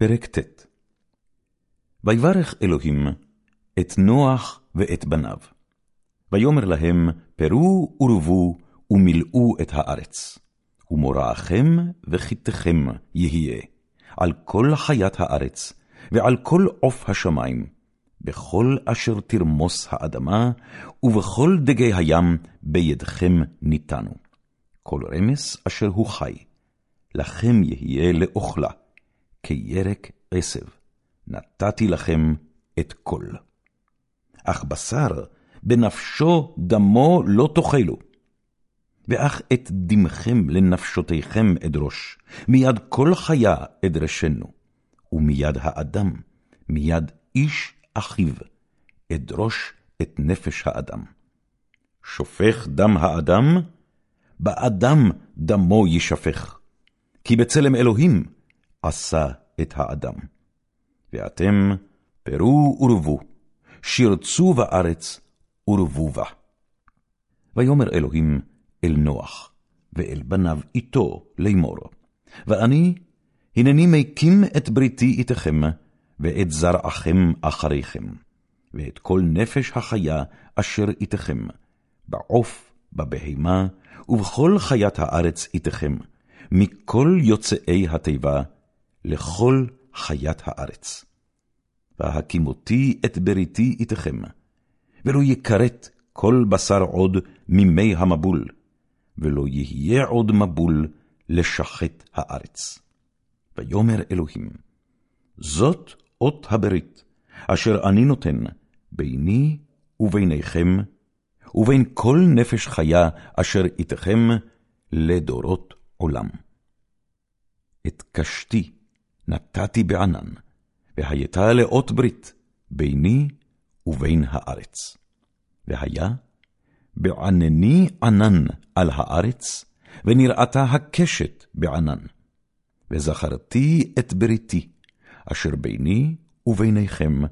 פרק ט. ויברך אלוהים את נוח ואת בניו. ויאמר להם, פרו ורבו ומילאו את הארץ. ומוראכם וחיתכם יהיה, על כל חיית הארץ, ועל כל עוף השמים, בכל אשר תרמוס האדמה, ובכל דגי הים בידכם ניתנו. כל רמס אשר הוא חי, לכם יהיה לאוכלה. כירק עשב, נתתי לכם את כל. אך בשר, בנפשו דמו לא תאכלו. ואך את דמכם לנפשותיכם אדרוש, מיד כל חיה אדרשנו, ומיד האדם, מיד איש אחיו, אדרוש את נפש האדם. שופך דם האדם, באדם דמו יישפך, כי בצלם אלוהים עשה את האדם. ואתם פרו ורבו, שרצו בארץ ורבו בה. ויאמר אלוהים אל נוח, ואל בניו איתו לאמור, ואני, הנני מקים את בריתי איתכם, ואת זרעכם אחריכם, ואת כל נפש החיה אשר איתכם, בעוף, בבהמה, ובכל חיית הארץ איתכם, מכל יוצאי התיבה, לכל חיית הארץ. והקימותי את בריתי איתכם, ולא יכרת כל בשר עוד ממי המבול, ולא יהיה עוד מבול לשחט הארץ. ויאמר אלוהים, זאת אות הברית, אשר אני נותן ביני וביניכם, ובין כל נפש חיה אשר איתכם לדורות עולם. את קשתי נתתי בענן, והייתה לאות ברית ביני ובין הארץ. והיה בענני ענן על הארץ, ונראתה הקשת בענן. וזכרתי את בריתי, אשר ביני וביניכם,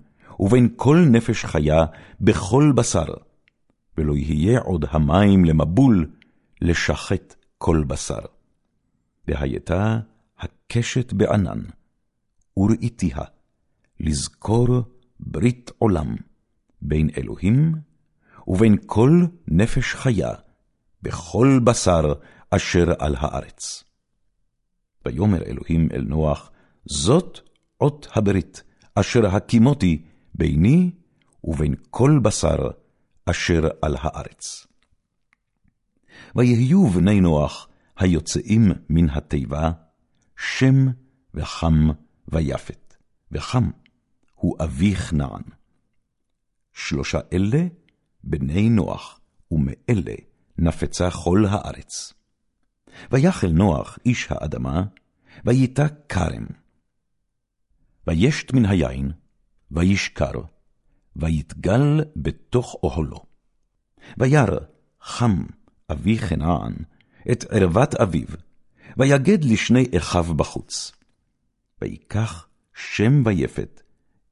ובין כל נפש חיה, בכל בשר, ולא יהיה עוד המים למבול, לשחט כל בשר. והייתה הקשת בענן, וראיתיה, לזכור ברית עולם בין אלוהים ובין כל נפש חיה, בכל בשר אשר על הארץ. ויאמר אלוהים אל נוח, זאת אות הברית, אשר הקימותי ביני ובין כל בשר אשר על הארץ. ויהיו בני נוח היוצאים מן התיבה, שם וחם ויפת, וחם הוא אבי כנען. שלושה אלה בני נוח, ומאלה נפצה כל הארץ. ויחל נוח איש האדמה, וייתה כרם. וישת מן היין, וישכר, ויתגל בתוך אוהלו. וירא חם אבי כנען את ערוות אביו, ויגד לשני אחיו בחוץ. ויקח שם ויפת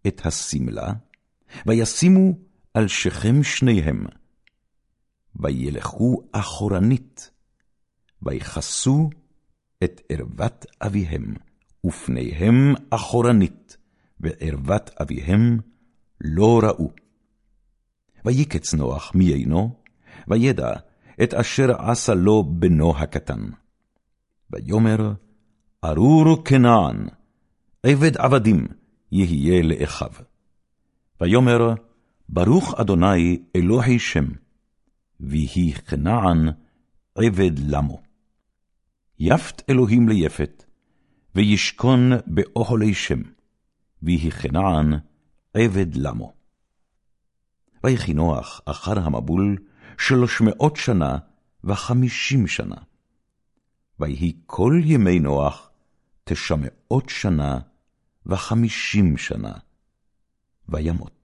את השמלה, וישימו על שכם שניהם. וילכו אחורנית, ויכסו את ערוות אביהם, ופניהם אחורנית, וערוות אביהם לא ראו. ויקץ נוח מיינו, וידע את אשר עשה לו בנו הקטן. ויאמר, ארורו כנען, עבד עבדים יהיה לאחיו. ויאמר, ברוך אדוני אלוהי שם, ויהי כנען עבד למו. יפת אלוהים ליפת, וישכון באוהלי שם, ויהי כנען עבד למו. ויחי נוח אחר המבול שלוש מאות שנה וחמישים שנה. ויהי כל ימי נוח תשע מאות שנה וחמישים שנה, וימות.